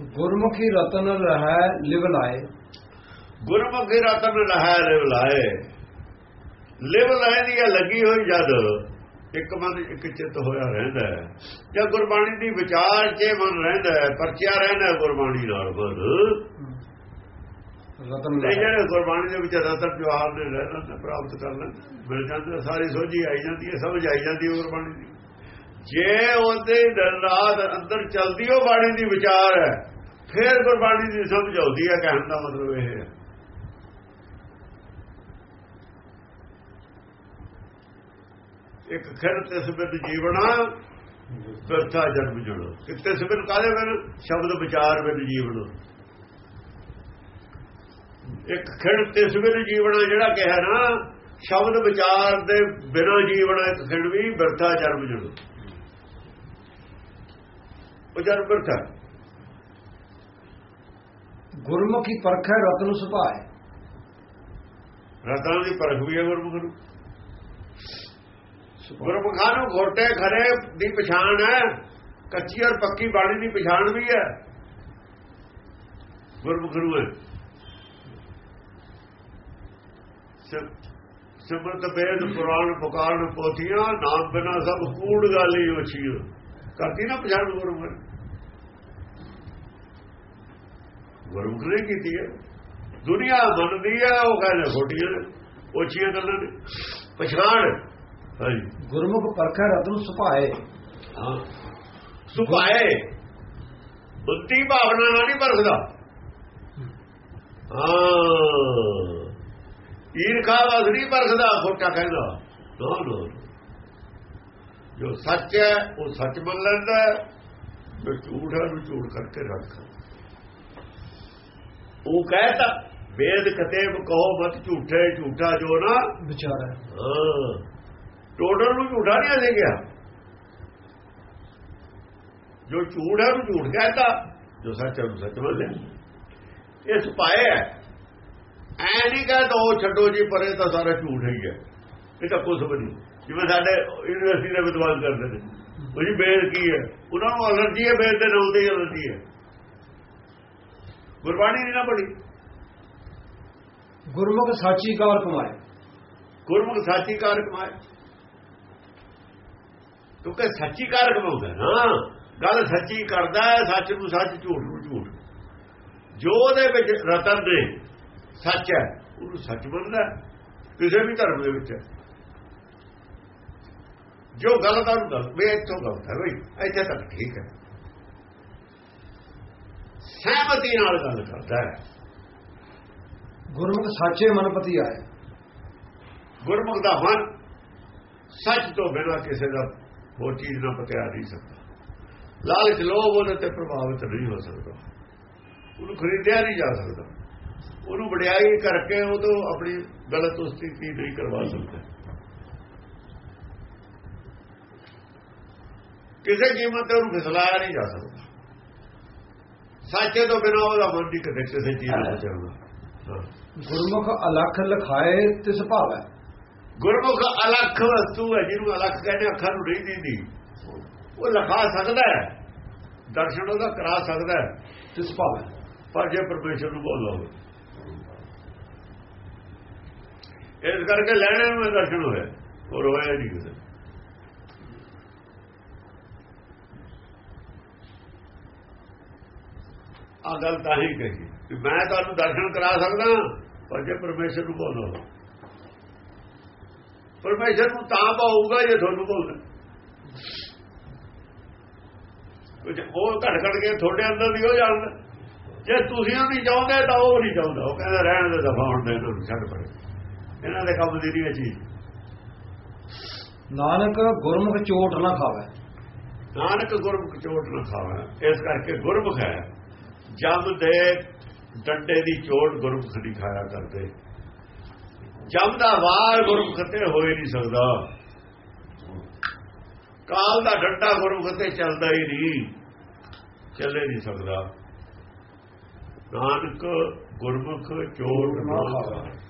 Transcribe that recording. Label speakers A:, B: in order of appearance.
A: ਗੁਰਮੁਖੀ ਰਤਨ ਰਹਿ ਲਿਵ ਲਾਏ।
B: ਗੁਰਮੁਖੀ ਰਤਨ ਲਹਿ ਲਿਵ ਲਾਏ। ਲਿਵ ਲਾਏ ਦੀ ਲੱਗੀ ਹੋਈ ਜਦ ਇੱਕ ਮਨ ਇੱਕ ਚਿੱਤ ਹੋਇਆ ਰਹਿੰਦਾ ਹੈ। ਜਾਂ ਗੁਰਬਾਣੀ ਦੀ ਵਿਚਾਰ 'ਚ ਮਨ ਰਹਿੰਦਾ ਹੈ ਪਰਚਿਆ ਰਹਿੰਦਾ ਹੈ ਗੁਰਬਾਣੀ ਨਾਲ ਮਨ
A: ਰਤਨ ਲਾਏ।
B: ਜਿਹੜੇ ਗੁਰਬਾਣੀ ਦੇ ਵਿੱਚ ਰਤਨ ਜਵਾਹਰ ਨੇ ਰਹਿਣਾ ਤੇ ਪ੍ਰਾਪਤ ਕਰ ਲੈਣ ਮਿਲ ਜਾਂਦੇ ਸਾਰੀ ਸੋਝੀ ਆਈ ਜਾਂਦੀ ਹੈ ਸਮਝ ਆਈ ਜਾਂਦੀ ਹੈ ਗੁਰਬਾਣੀ ਦੀ। ਜੇ ਉਹਦੇ ਦਿਨ ਅੰਦਰ ਚਲਦੀ, ਉਹ ਬਾਣੀ ਦੀ ਵਿਚਾਰ ਹੈ। ਫਿਰ ਗੁਰਬਾਣੀ ਦੀ ਸਮਝ ਆਉਂਦੀ ਹੈ, ਕਹਿਣ ਦਾ ਮਤਲਬ ਇਹ ਹੈ। ਇੱਕ ਖਿਰ ਤਿਸ ਬਿਦ ਜੀਵਣਾ ਕਰਤਾ ਜਨਮ ਜੁੜੋ ਕਿਤੇ ਸਿਬਨ ਕਾਲੇ ਬਿਨ? ਸ਼ਬਦ ਵਿਚਾਰ ਬਿਨ ਜੀਵਣਾ। ਇੱਕ ਖਿੜ ਤਿਸ ਬਿਨ ਜੀਵਣਾ ਜਿਹੜਾ ਕਿਹਾ ਨਾ, ਸ਼ਬਦ ਵਿਚਾਰ ਦੇ ਬਿਨਾਂ ਜੀਵਣਾ ਇੱਕ ਖਿੜ ਵੀ ਬਿਰਥਾ ਜਨਮ ਜੁੜੋ ਉਹ ਜਨਮ ਬਿਰਥਾ
A: ਗੁਰਮੁਖੀ ਪਰਖੈ ਰਤਨ ਸੁਭਾਏ
B: ਰਤਨ ਦੀ ਪਰਖ ਵੀ ਹੈ ਗੁਰਮੁਖ ਨੂੰ। ਗੁਰਮੁਖਾਂ ਨੂੰ ਘੋਟੇ ਖਰੇ ਦੀ ਪਛਾਣ ਹੈ ਕੱਚੀ ਔਰ ਪੱਕੀ ਬਾਣੀ ਦੀ ਪਛਾਣ ਵੀ ਹੈ। ਗੁਰਮੁਖ ਨੂੰ ਹੈ। ਸਿਮਰਤ ਬੇਦ ਪੁਰਾਣ ਪੁਕਾਰਨ ਪੋਥੀਆਂ ਨਾਮ ਬਿਨਾ ਸਭ ਕੂੜ ਗਾਲੀ ਉਛੀਓ ਕਰਦੀ ਨਾ ਪਛਾਣ ਗੁਰਮੁਖ। ਗੁਰਮੁਖ ਨੇ ਕੀਤੀ ਹੈ। ਦੁਨੀਆ ਮੰਨਦੀ ਹੈ ਉਹ ਕਹਿੰਦੇ ਖੋਟੀਆਂ ਨੇ ਉਛੀਆਂ ਗੱਲਾਂ ਨੇ। ਪਛਾਣ। ਹਾਂਜੀ।
A: ਗੁਰਮੁਖ ਪਰਖੈ ਰਤਨ ਸੁਭਾਏ।
B: ਹਾਂ। ਸੁਭਾਏ। ਬੁੱਧੀ ਭਾਵਨਾ ਨਾਲ ਨਹੀਂ ਪਰਖਦਾ। ਹਾਂ। ਈਰਖਾ ਵਸ ਨਹੀਂ ਪਰਖਦਾ ਖੋਟਾ ਕਹਿੰਦਾ। ਨਾ ਨਾ। ਜੋ ਸੱਚ ਹੈ ਉਹ ਸੱਚ ਮੰਨ ਲੈਂਦਾ ਹੈ, ਜੋ ਝੂਠ ਹੈ ਉਹਨੂੰ ਝੂਠ ਕਰਕੇ ਰੱਖ। ਉਹ ਕਹਤਾ ਵੇਦ ਕਤੇਬ ਕਹੋ ਮਤ ਝੂਠੇ ਝੂਠਾ ਜੋ ਨਾ।
A: ਵਿਚਾਰ। ਹੈ।
B: ਟੋਟਲ ਨੂੰ ਝੂਠਾ ਨਹੀਂ ਦੇ ਗਿਆ ਜੋ ਝੂਠ ਹੈ ਉਹਨੂੰ ਝੂਠ ਕਹਿੰਦਾ ਜੋ ਸੱਚ ਹੈ ਸੱਚ ਮੰਨ ਲਿਆ ਇਹ ਸੁਪਾਏ ਹੈ। ਐ ਨਹੀਂ ਕਹਿੰਦਾ ਉਹ ਛੱਡੋ ਜੀ ਪਰੇ ਤਾਂ ਸਾਰਾ ਝੂਠ ਹੀ ਹੈ ਇਹ ਤਾਂ ਕੁਝ ਵੀ ਨਹੀਂ। ਜਿਵੇਂ ਸਾਡੇ ਯੂਨੀਵਰਸਿਟੀ ਦੇ ਵਿਦਵਾਨ ਕਰਦੇ ਨੇ। ਉਹ ਜੀ ਬੇਦ ਕੀ ਹੈ? ਉਹਨਾਂ ਨੂੰ ਅਲਰਜੀ ਹੈ ਬੇਦ ਦੇ ਨਾਮ ਤੇ ਅਲਰਜੀ ਹੈ। ਗੁਰਬਾਣੀ ਨਹੀਂ ਨਾ ਪੜੀ
A: ਗੁਰਮੁਖ ਸਾਚੀ ਕਵਰ ਕਮਾਏ।
B: ਗੁਰਮੁਖ ਸਾਚੀ ਕਾਰ ਕਮਾਏ। ਕਿਉਂਕਿ ਸੱਚੀ ਕਾਰ ਕਮਾਉਂਦਾ ਨਾ। ਗੱਲ ਸੱਚੀ ਕਰਦਾ ਹੈ ਸੱਚ ਨੂੰ ਸੱਚ ਝੂਠ ਨੂੰ ਝੂਠ। ਜੋ ਉਹਦੇ ਵਿੱਚ ਰਤਨ ਨੇ ਸੱਚ ਹੈ ਉਹਨੂੰ ਸੱਚ ਮੰਨਦਾ ਕਿਸੇ ਵੀ ਧਰਮ ਦੇ ਵਿੱਚ। ਜੋ ਗਲਤ ਹੈ ਉਹਨੂੰ ਗਲਤ ਵੀ ਇੱਥੋਂ ਗਲਤ ਹੈ ਬਈ ਇੱਥੇ ਤੱਕ ਠੀਕ ਹੈ। ਸਹਿਮਤੀ ਨਾਲ ਗੱਲ ਕਰਦਾ ਹੈ।
A: ਗੁਰਮੁਖ ਸਾਚੇ ਮਨਪਤੀ ਆਏ।
B: ਗੁਰਮੁਖ ਦਾ ਮਨ ਸੱਚ ਤੋਂ ਬਿਨਾਂ ਕਿਸੇ ਦਾ ਹੋਰ ਚੀਜ਼ ਨਾਲ ਪਤਿਆ ਨਹੀਂ ਸਕਦਾ। ਲਾਲਚ ਲੋਭ ਉਹਦੇ ਤੇ ਪ੍ਰਭਾਵਿਤ ਨਹੀਂ ਹੋ ਸਕਦਾ। ਉਹਨੂੰ ਖਰੀਦਿਆ ਨਹੀਂ ਜਾ ਸਕਦਾ। ਉਹਨੂੰ ਵਡਿਆਈ ਕਰਕੇ ਉਹ ਤੋਂ ਆਪਣੀ ਗਲਤ ਉਸਤਿਤੀ ਨਹੀਂ ਕਰਵਾ ਸਕਦਾ। ਕਿਸੇ ਕੀਮਤ ਤੇ ਉਹਨੂੰ ਫਿਸਲਾਇਆ ਨਹੀਂ ਜਾ ਸਕਦਾ। ਸੱਚੇ ਤੋਂ ਬਿਨਾਂ ਉਹਦਾ ਮਨ ਨਹੀਂ ਕਦੇ ਕਿਸੇ ਚੀਜ਼ ਨਾਲ ਚੱਲਦਾ
A: ਗੁਰਮੁਖ ਅਲਖ ਲਖਾਏ ਤਿਸ ਭਾਵੈ
B: ਗੁਰਮੁਖ ਅਲੱਖ ਵਸਤੂ ਹੈ ਜਿਹਨੂੰ ਅਲੱਖ ਕਹਿੰਦੇ ਅੱਖਾਂ ਨੂੰ ਨਹੀਂ ਦਿੰਦੀ। ਉਹ ਲਿਖਾ ਸਕਦਾ ਹੈ। ਦਰਸ਼ਨ ਉਹਦਾ ਕਰਾ ਸਕਦਾ ਹੈ।
A: ਤਿਸ ਭਾਵੈ
B: ਪਰ ਜੇ ਪਰਮੇਸ਼ਰ ਨੂੰ ਬੋਲ। ਲਓ ਇਸ ਕਰਕੇ ਲੈਣੇ ਨੂੰ ਦਰਸ਼ਨ ਹੋਇਆ ਹੋਰ ਹੋਇਆ ਨਹੀਂ ਕਿਸੇ ਆ ਗੱਲ ਤਾਂ ਹੀ ਕਹੀ ਕਿ ਮੈਂ ਤੁਹਾਨੂੰ ਦਰਸ਼ਨ ਕਰਾ ਸਕਦਾ ਪਰ ਜੇ ਪਰਮੇਸ਼ਰ ਨੂੰ ਬੋਲੋ ਪਰਮੇਸ਼ਰ ਨੂੰ ਤਾਂ ਪਾਊਗਾ ਜੇ ਤੁਹਾਨੂੰ ਬੋਲਦਾ ਕੁਝ ਹੋਰ ਘਟ ਘਟ ਕੇ ਤੁਹਾਡੇ ਅੰਦਰ ਵੀ ਹੋ ਜਾਂਦਾ। ਜੇ ਤੁਸੀਂ ਉਹ ਨਹੀਂ ਚਾਹੁੰਦੇ ਤਾਂ ਉਹ ਨਹੀਂ ਚਾਹੁੰਦਾ। ਉਹ ਕਹਿੰਦਾ ਰਹਿਣ ਦੇ ਦਫਾ ਹੁਣ ਦੇ ਨੂੰ ਛੱਡ ਪਰੇ। ਇਹਨਾਂ ਦੇ ਕੰਮ ਦੀ ਨਹੀਂ ਚੀਜ਼।
A: ਨਾਨਕ ਗੁਰਮੁਖ ਚੋਟ ਨਾ ਖਾਵੇ।
B: ਨਾਨਕ ਗੁਰਮੁਖ ਚੋਟ ਨਾ ਖਾਵੇ। ਇਸ ਕਰਕੇ ਗੁਰਮੁਖ ਹੈ। ਜਮ ਦੇ ਡੰਡੇ ਦੀ ਚੋਟ ਗੁਰਮੁਖ ਨਹੀਂ ਖਾਇਆ ਕਰਦੇ। ਜਮ ਦਾ ਵਾਰ ਗੁਰਮੁਖ ਤੇ ਹੋਏ ਨਹੀਂ ਸਕਦਾ। ਕਾਲ ਦਾ ਡੰਡਾ ਗੁਰਮੁਖ ਤੇ ਚੱਲਦਾ ਹੀ ਨਹੀਂ। ਚੱਲੇ ਨਹੀਂ ਸਕਦਾ। ਨਾਨਕ ਗੁਰਮੁਖ ਚੋਟ ਨਾ ਖਾਵੇ।